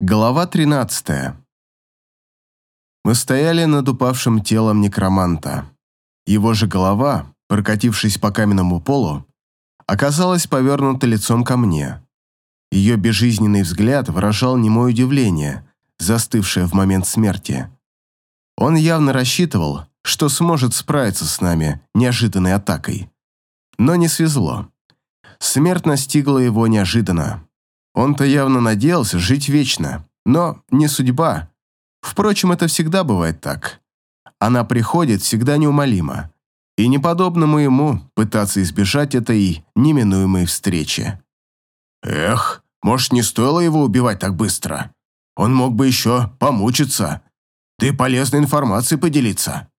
Глава 13. Мы стояли над упавшим телом некроманта. Его же голова, прокатившись по каменному полу, оказалась повернута лицом ко мне. Ее безжизненный взгляд выражал немое удивление, застывшее в момент смерти. Он явно рассчитывал, что сможет справиться с нами неожиданной атакой. Но не свезло. Смерть настигла его неожиданно. Он-то явно надеялся жить вечно, но не судьба. Впрочем, это всегда бывает так. Она приходит всегда неумолимо, и неподобному ему пытаться избежать этой неминуемой встречи. «Эх, может, не стоило его убивать так быстро? Он мог бы еще помучиться. Ты полезной информацией поделиться».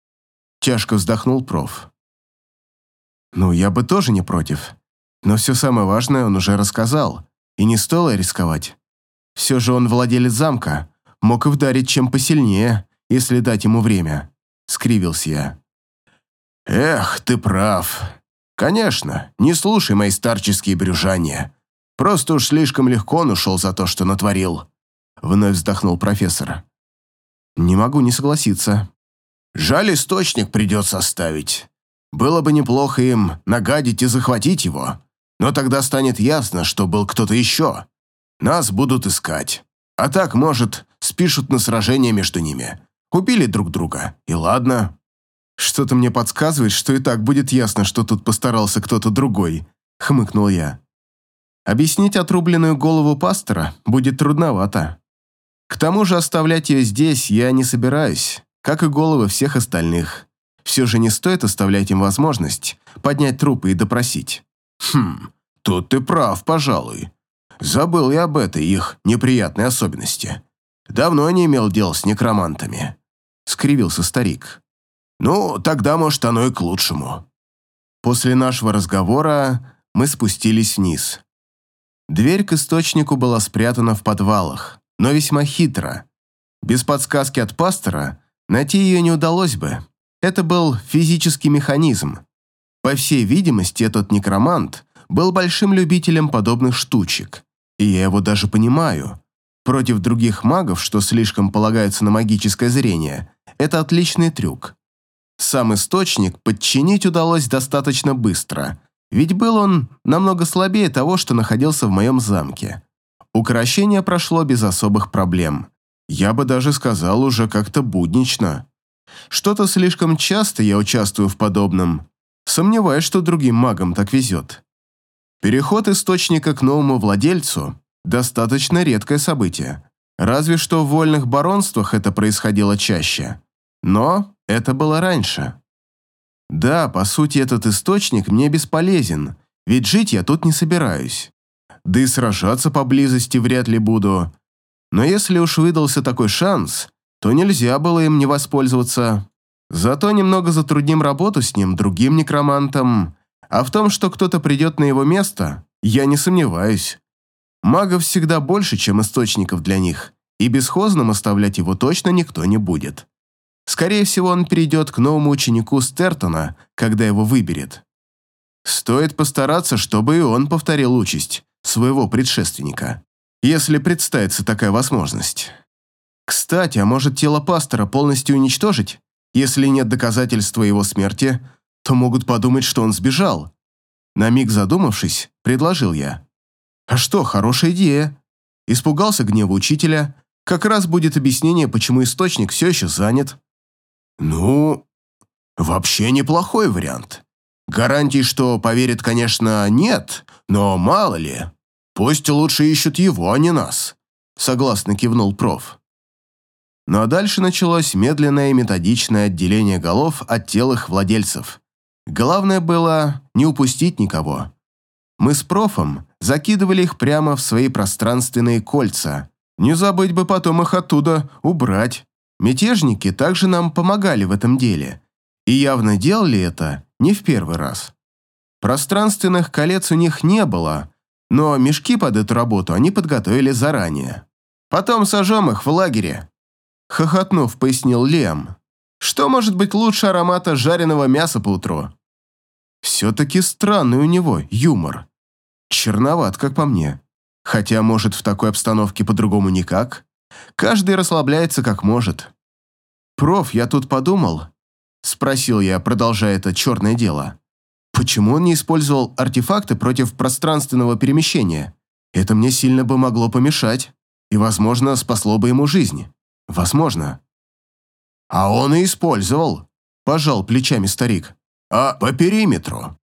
Тяжко вздохнул проф. «Ну, я бы тоже не против. Но все самое важное он уже рассказал и не стоило рисковать. Все же он владелец замка, мог и вдарить чем посильнее, если дать ему время. Скривился я. Эх, ты прав. Конечно, не слушай мои старческие брюжания. Просто уж слишком легко он ушел за то, что натворил. Вновь вздохнул профессор. Не могу не согласиться. Жаль, источник придется оставить. Было бы неплохо им нагадить и захватить его но тогда станет ясно, что был кто-то еще. Нас будут искать. А так, может, спишут на сражение между ними. Убили друг друга, и ладно. Что-то мне подсказывает, что и так будет ясно, что тут постарался кто-то другой, хмыкнул я. Объяснить отрубленную голову пастора будет трудновато. К тому же оставлять ее здесь я не собираюсь, как и головы всех остальных. Все же не стоит оставлять им возможность поднять трупы и допросить. Хм, тут ты прав, пожалуй. Забыл я об этой их неприятной особенности. Давно не имел дел с некромантами. Скривился старик. Ну, тогда, может, оно и к лучшему. После нашего разговора мы спустились вниз. Дверь к источнику была спрятана в подвалах, но весьма хитро. Без подсказки от пастора найти ее не удалось бы. Это был физический механизм, по всей видимости, этот некромант был большим любителем подобных штучек, и я его даже понимаю. Против других магов, что слишком полагаются на магическое зрение, это отличный трюк. Сам источник подчинить удалось достаточно быстро, ведь был он намного слабее того, что находился в моем замке. Укращение прошло без особых проблем. Я бы даже сказал уже как-то буднично. Что-то слишком часто я участвую в подобном, Сомневаюсь, что другим магам так везет. Переход источника к новому владельцу – достаточно редкое событие. Разве что в вольных баронствах это происходило чаще. Но это было раньше. Да, по сути, этот источник мне бесполезен, ведь жить я тут не собираюсь. Да и сражаться поблизости вряд ли буду. Но если уж выдался такой шанс, то нельзя было им не воспользоваться. Зато немного затрудним работу с ним другим некромантом, а в том, что кто-то придет на его место, я не сомневаюсь. Магов всегда больше, чем источников для них, и бесхозным оставлять его точно никто не будет. Скорее всего, он перейдет к новому ученику Стертона, когда его выберет. Стоит постараться, чтобы и он повторил участь своего предшественника, если представится такая возможность. Кстати, а может тело пастора полностью уничтожить? Если нет доказательства его смерти, то могут подумать, что он сбежал. На миг задумавшись, предложил я. А что, хорошая идея. Испугался гнева учителя. Как раз будет объяснение, почему источник все еще занят. Ну, вообще неплохой вариант. Гарантий, что поверит, конечно, нет, но мало ли. Пусть лучше ищут его, а не нас. Согласно кивнул проф. Ну а дальше началось медленное и методичное отделение голов от тел их владельцев. Главное было не упустить никого. Мы с профом закидывали их прямо в свои пространственные кольца. Не забыть бы потом их оттуда убрать. Мятежники также нам помогали в этом деле. И явно делали это не в первый раз. Пространственных колец у них не было, но мешки под эту работу они подготовили заранее. Потом сожжем их в лагере, Хохотнув, пояснил Лем. Что может быть лучше аромата жареного мяса по утру? Все-таки странный у него юмор. Черноват, как по мне. Хотя, может, в такой обстановке по-другому никак. Каждый расслабляется как может. «Проф, я тут подумал», — спросил я, продолжая это черное дело. «Почему он не использовал артефакты против пространственного перемещения? Это мне сильно бы могло помешать, и, возможно, спасло бы ему жизнь. Возможно». «А он и использовал», — пожал плечами старик. «А по периметру.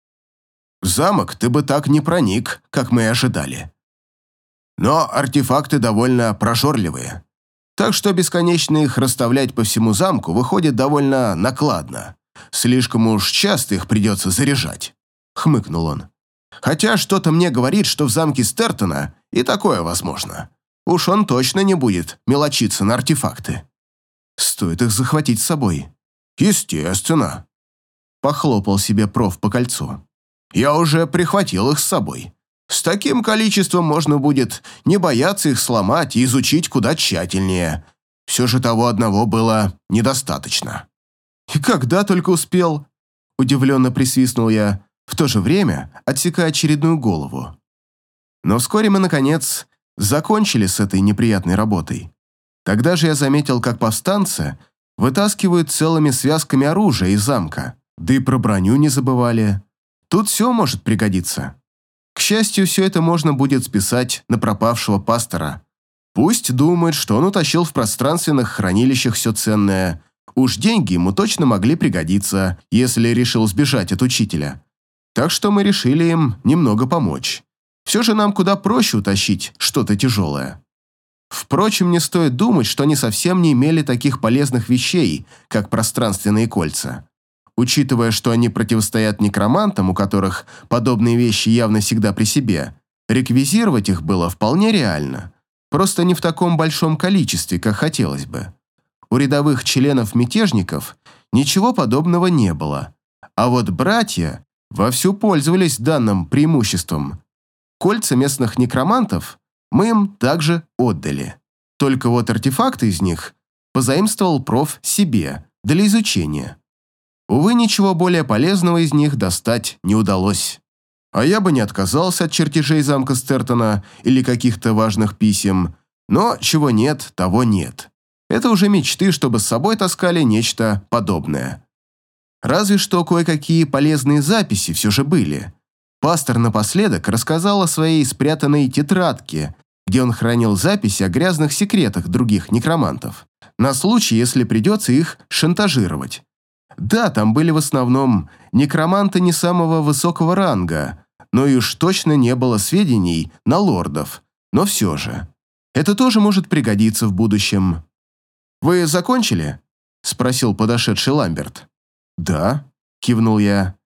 В замок ты бы так не проник, как мы и ожидали. Но артефакты довольно прожорливые. Так что бесконечно их расставлять по всему замку выходит довольно накладно. Слишком уж часто их придется заряжать», — хмыкнул он. «Хотя что-то мне говорит, что в замке Стертона и такое возможно. Уж он точно не будет мелочиться на артефакты». «Стоит их захватить с собой». «Естественно», — похлопал себе проф по кольцу. «Я уже прихватил их с собой. С таким количеством можно будет не бояться их сломать и изучить куда тщательнее. Все же того одного было недостаточно. «И когда только успел?» Удивленно присвистнул я, в то же время отсекая очередную голову. Но вскоре мы, наконец, закончили с этой неприятной работой. Тогда же я заметил, как повстанцы вытаскивают целыми связками оружия из замка, да и про броню не забывали. Тут все может пригодиться. К счастью, все это можно будет списать на пропавшего пастора. Пусть думает, что он утащил в пространственных хранилищах все ценное. Уж деньги ему точно могли пригодиться, если решил сбежать от учителя. Так что мы решили им немного помочь. Все же нам куда проще утащить что-то тяжелое. Впрочем, не стоит думать, что они совсем не имели таких полезных вещей, как пространственные кольца. Учитывая, что они противостоят некромантам, у которых подобные вещи явно всегда при себе, реквизировать их было вполне реально. Просто не в таком большом количестве, как хотелось бы. У рядовых членов мятежников ничего подобного не было. А вот братья вовсю пользовались данным преимуществом. Кольца местных некромантов мы им также отдали. Только вот артефакты из них позаимствовал проф себе для изучения. Увы, ничего более полезного из них достать не удалось. А я бы не отказался от чертежей замка Стертона или каких-то важных писем, но чего нет, того нет. Это уже мечты, чтобы с собой таскали нечто подобное. Разве что кое-какие полезные записи все же были. Пастор напоследок рассказал о своей спрятанной тетрадке, где он хранил записи о грязных секретах других некромантов, на случай, если придется их шантажировать. Да, там были в основном некроманты не самого высокого ранга, но и уж точно не было сведений на лордов. Но все же. Это тоже может пригодиться в будущем. «Вы закончили?» – спросил подошедший Ламберт. «Да», – кивнул я.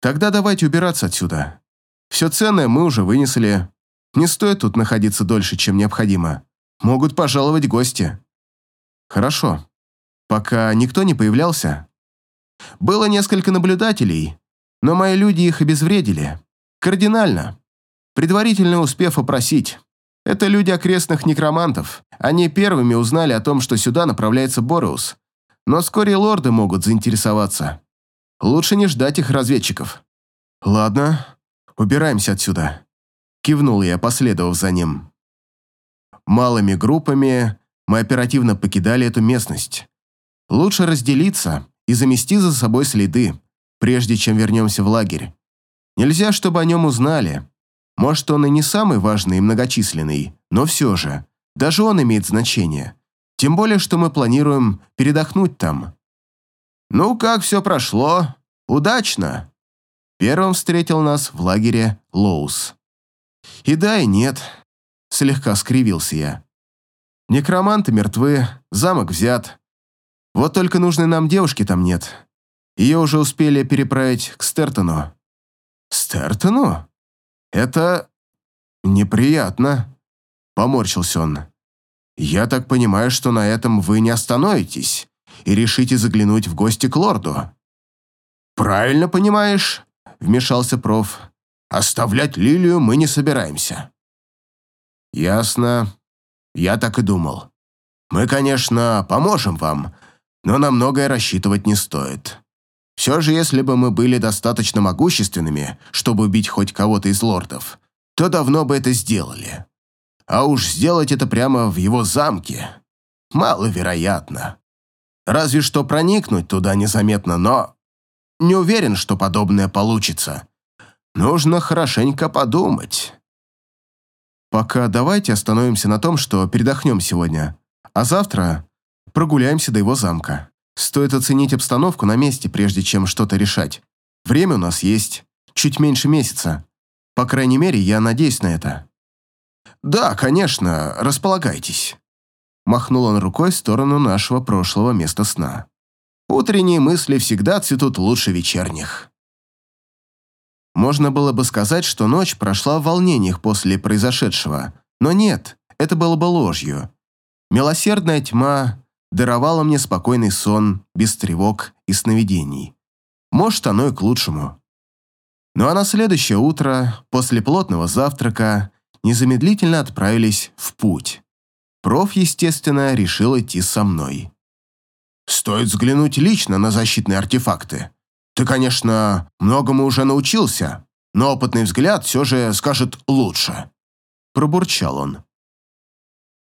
«Тогда давайте убираться отсюда. Все ценное мы уже вынесли. Не стоит тут находиться дольше, чем необходимо. Могут пожаловать гости». «Хорошо. Пока никто не появлялся?» Было несколько наблюдателей, но мои люди их обезвредили. Кардинально. Предварительно успев опросить. Это люди окрестных некромантов. Они первыми узнали о том, что сюда направляется Бореус. Но вскоре лорды могут заинтересоваться. Лучше не ждать их разведчиков. Ладно, убираемся отсюда. Кивнул я, последовав за ним. Малыми группами мы оперативно покидали эту местность. Лучше разделиться и замести за собой следы, прежде чем вернемся в лагерь. Нельзя, чтобы о нем узнали. Может, он и не самый важный и многочисленный, но все же, даже он имеет значение. Тем более, что мы планируем передохнуть там. «Ну, как все прошло? Удачно!» Первым встретил нас в лагере Лоус. «И да, и нет», — слегка скривился я. «Некроманты мертвы, замок взят, вот только нужной нам девушки там нет. Ее уже успели переправить к Стертону. Стертону? Это неприятно. Поморщился он. Я так понимаю, что на этом вы не остановитесь и решите заглянуть в гости к лорду. Правильно понимаешь, вмешался проф. Оставлять Лилию мы не собираемся. Ясно. Я так и думал. Мы, конечно, поможем вам, но на многое рассчитывать не стоит. Все же, если бы мы были достаточно могущественными, чтобы убить хоть кого-то из лордов, то давно бы это сделали. А уж сделать это прямо в его замке маловероятно. Разве что проникнуть туда незаметно, но не уверен, что подобное получится. Нужно хорошенько подумать. Пока давайте остановимся на том, что передохнем сегодня, а завтра прогуляемся до его замка. Стоит оценить обстановку на месте, прежде чем что-то решать. Время у нас есть чуть меньше месяца. По крайней мере, я надеюсь на это. Да, конечно, располагайтесь. Махнул он рукой в сторону нашего прошлого места сна. Утренние мысли всегда цветут лучше вечерних. Можно было бы сказать, что ночь прошла в волнениях после произошедшего, но нет, это было бы ложью. Милосердная тьма даровала мне спокойный сон, без тревог и сновидений. Может, оно и к лучшему. Ну а на следующее утро, после плотного завтрака, незамедлительно отправились в путь. Проф, естественно, решил идти со мной. «Стоит взглянуть лично на защитные артефакты. Ты, конечно, многому уже научился, но опытный взгляд все же скажет лучше», – пробурчал он.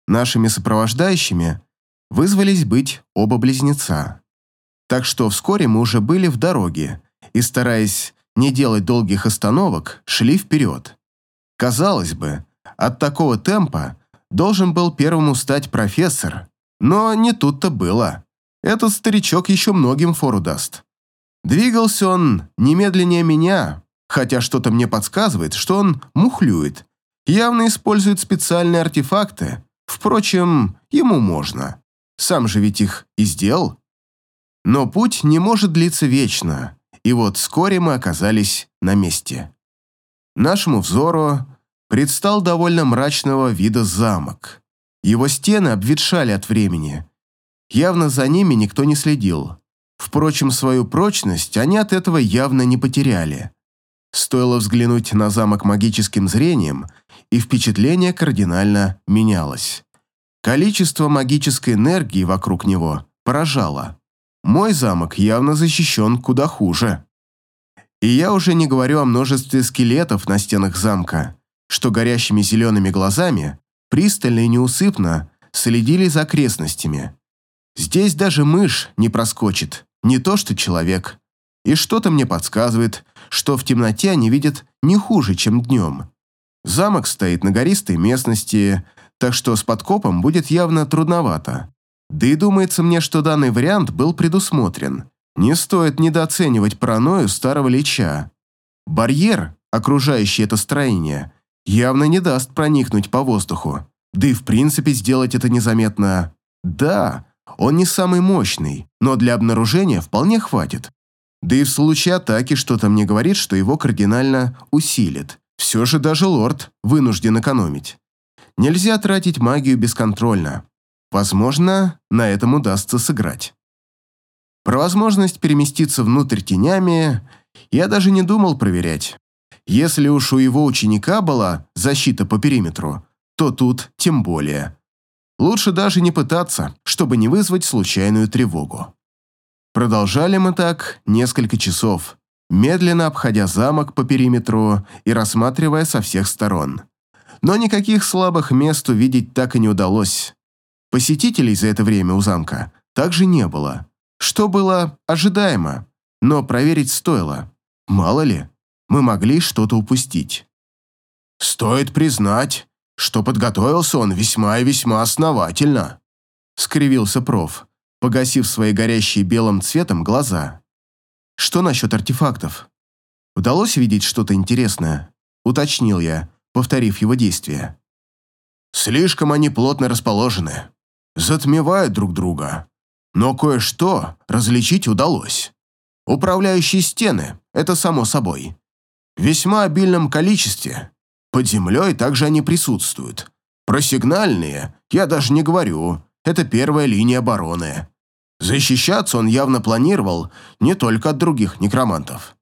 Нашими сопровождающими вызвались быть оба близнеца. Так что вскоре мы уже были в дороге и, стараясь не делать долгих остановок, шли вперед. Казалось бы, от такого темпа должен был первым стать профессор, но не тут-то было. Этот старичок еще многим фору даст. Двигался он немедленнее меня, хотя что-то мне подсказывает, что он мухлюет, явно использует специальные артефакты. Впрочем, ему можно. Сам же ведь их и сделал. Но путь не может длиться вечно, и вот вскоре мы оказались на месте. Нашему взору предстал довольно мрачного вида замок. Его стены обветшали от времени. Явно за ними никто не следил. Впрочем, свою прочность они от этого явно не потеряли. Стоило взглянуть на замок магическим зрением, и впечатление кардинально менялось. Количество магической энергии вокруг него поражало. Мой замок явно защищен куда хуже. И я уже не говорю о множестве скелетов на стенах замка что горящими зелеными глазами пристально и неусыпно следили за окрестностями. Здесь даже мышь не проскочит, не то что человек. И что-то мне подсказывает, что в темноте они видят не хуже, чем днем. Замок стоит на гористой местности, так что с подкопом будет явно трудновато. Да и думается мне, что данный вариант был предусмотрен. Не стоит недооценивать паранойю старого лича. Барьер, окружающий это строение, явно не даст проникнуть по воздуху. Да и в принципе сделать это незаметно. Да, он не самый мощный, но для обнаружения вполне хватит. Да и в случае атаки что-то мне говорит, что его кардинально усилит. Все же даже лорд вынужден экономить. Нельзя тратить магию бесконтрольно. Возможно, на этом удастся сыграть. Про возможность переместиться внутрь тенями я даже не думал проверять. Если уж у его ученика была защита по периметру, то тут тем более. Лучше даже не пытаться, чтобы не вызвать случайную тревогу. Продолжали мы так несколько часов, медленно обходя замок по периметру и рассматривая со всех сторон. Но никаких слабых мест увидеть так и не удалось. Посетителей за это время у замка также не было, что было ожидаемо, но проверить стоило. Мало ли, мы могли что-то упустить. «Стоит признать, что подготовился он весьма и весьма основательно», — скривился проф, погасив свои горящие белым цветом глаза. «Что насчет артефактов? Удалось видеть что-то интересное?» — уточнил я, повторив его действия. «Слишком они плотно расположены, затмевают друг друга, но кое-что различить удалось. Управляющие стены — это само собой» весьма обильном количестве. Под землей также они присутствуют. Про сигнальные я даже не говорю, это первая линия обороны. Защищаться он явно планировал не только от других некромантов.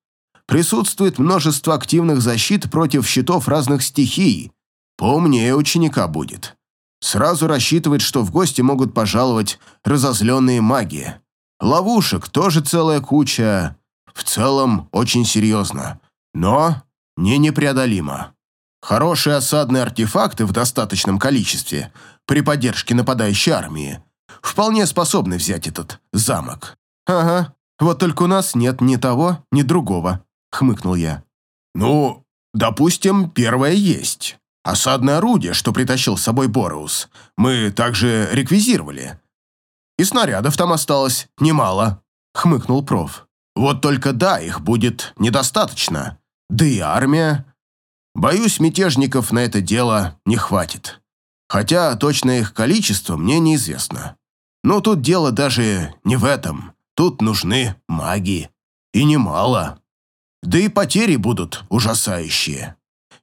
Присутствует множество активных защит против щитов разных стихий. Поумнее ученика будет. Сразу рассчитывает, что в гости могут пожаловать разозленные маги. Ловушек тоже целая куча. В целом, очень серьезно но не непреодолимо. Хорошие осадные артефакты в достаточном количестве при поддержке нападающей армии вполне способны взять этот замок. Ага, вот только у нас нет ни того, ни другого, хмыкнул я. Ну, допустим, первое есть. Осадное орудие, что притащил с собой Бороус, мы также реквизировали. И снарядов там осталось немало, хмыкнул проф. Вот только да, их будет недостаточно. Да и армия. Боюсь, мятежников на это дело не хватит. Хотя точное их количество мне неизвестно. Но тут дело даже не в этом. Тут нужны маги. И немало. Да и потери будут ужасающие.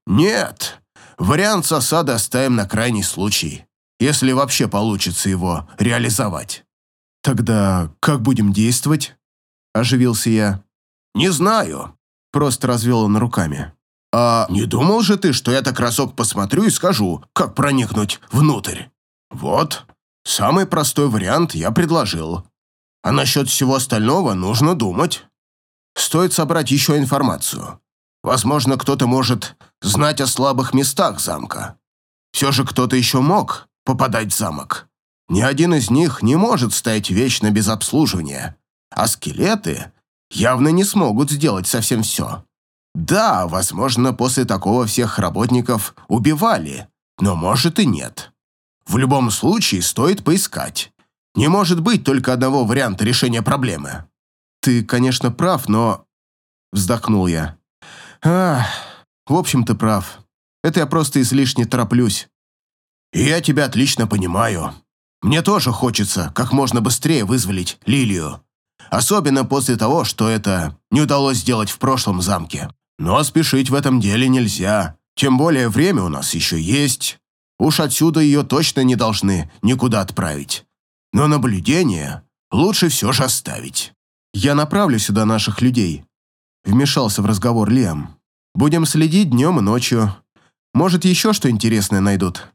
Нет, вариант с осады оставим на крайний случай, если вообще получится его реализовать. Тогда как будем действовать? Оживился я. Не знаю. Просто развел он руками. А не думал же ты, что я так разок посмотрю и скажу, как проникнуть внутрь? Вот, самый простой вариант я предложил. А насчет всего остального нужно думать. Стоит собрать еще информацию. Возможно, кто-то может знать о слабых местах замка. Все же кто-то еще мог попадать в замок. Ни один из них не может стоять вечно без обслуживания. А скелеты явно не смогут сделать совсем все. Да, возможно, после такого всех работников убивали, но может и нет. В любом случае стоит поискать. Не может быть только одного варианта решения проблемы. Ты, конечно, прав, но... Вздохнул я. Ах, в общем, ты прав. Это я просто излишне тороплюсь. И я тебя отлично понимаю. Мне тоже хочется как можно быстрее вызволить Лилию. Особенно после того, что это не удалось сделать в прошлом замке. Но спешить в этом деле нельзя. Тем более время у нас еще есть. Уж отсюда ее точно не должны никуда отправить. Но наблюдение лучше все же оставить. Я направлю сюда наших людей. Вмешался в разговор Лиам. Будем следить днем и ночью. Может, еще что интересное найдут.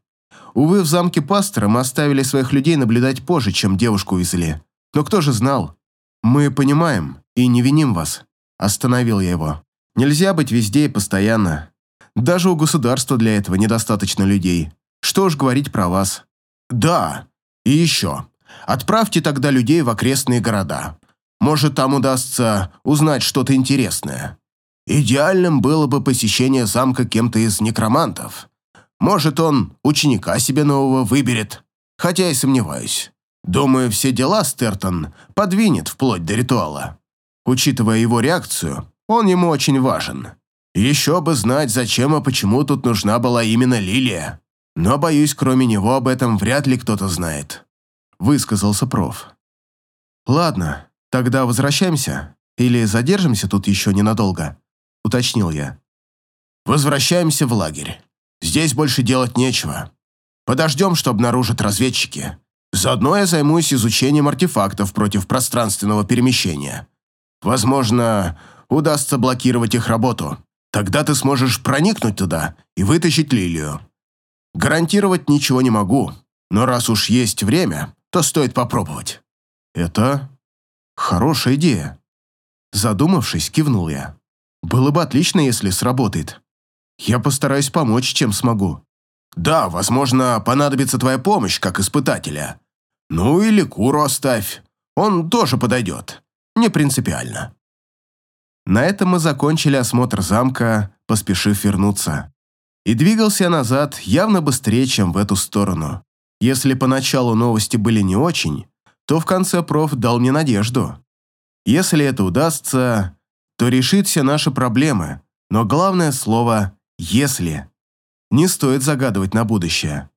Увы, в замке пастора мы оставили своих людей наблюдать позже, чем девушку увезли. Но кто же знал? Мы понимаем и не виним вас. Остановил я его. Нельзя быть везде и постоянно. Даже у государства для этого недостаточно людей. Что уж говорить про вас. Да, и еще. Отправьте тогда людей в окрестные города. Может, там удастся узнать что-то интересное. Идеальным было бы посещение замка кем-то из некромантов. Может, он ученика себе нового выберет, хотя и сомневаюсь. Думаю, все дела Стертон подвинет вплоть до ритуала. Учитывая его реакцию, он ему очень важен. Еще бы знать, зачем и почему тут нужна была именно Лилия. Но, боюсь, кроме него об этом вряд ли кто-то знает. Высказался проф. Ладно, тогда возвращаемся. Или задержимся тут еще ненадолго? Уточнил я. Возвращаемся в лагерь. Здесь больше делать нечего. Подождем, что обнаружат разведчики. Заодно я займусь изучением артефактов против пространственного перемещения. Возможно, удастся блокировать их работу. Тогда ты сможешь проникнуть туда и вытащить Лилию. Гарантировать ничего не могу, но раз уж есть время, то стоит попробовать. Это хорошая идея. Задумавшись, кивнул я. Было бы отлично, если сработает. Я постараюсь помочь, чем смогу. Да, возможно, понадобится твоя помощь, как испытателя. Ну или Куру оставь. Он тоже подойдет. Не принципиально. На этом мы закончили осмотр замка, поспешив вернуться. И двигался назад явно быстрее, чем в эту сторону. Если поначалу новости были не очень, то в конце проф дал мне надежду. Если это удастся, то решит все наши проблемы, но главное слово «если». Не стоит загадывать на будущее.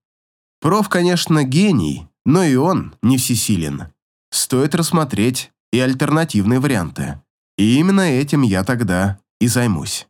Проф, конечно, гений, но и он не всесилен. Стоит рассмотреть и альтернативные варианты. И именно этим я тогда и займусь.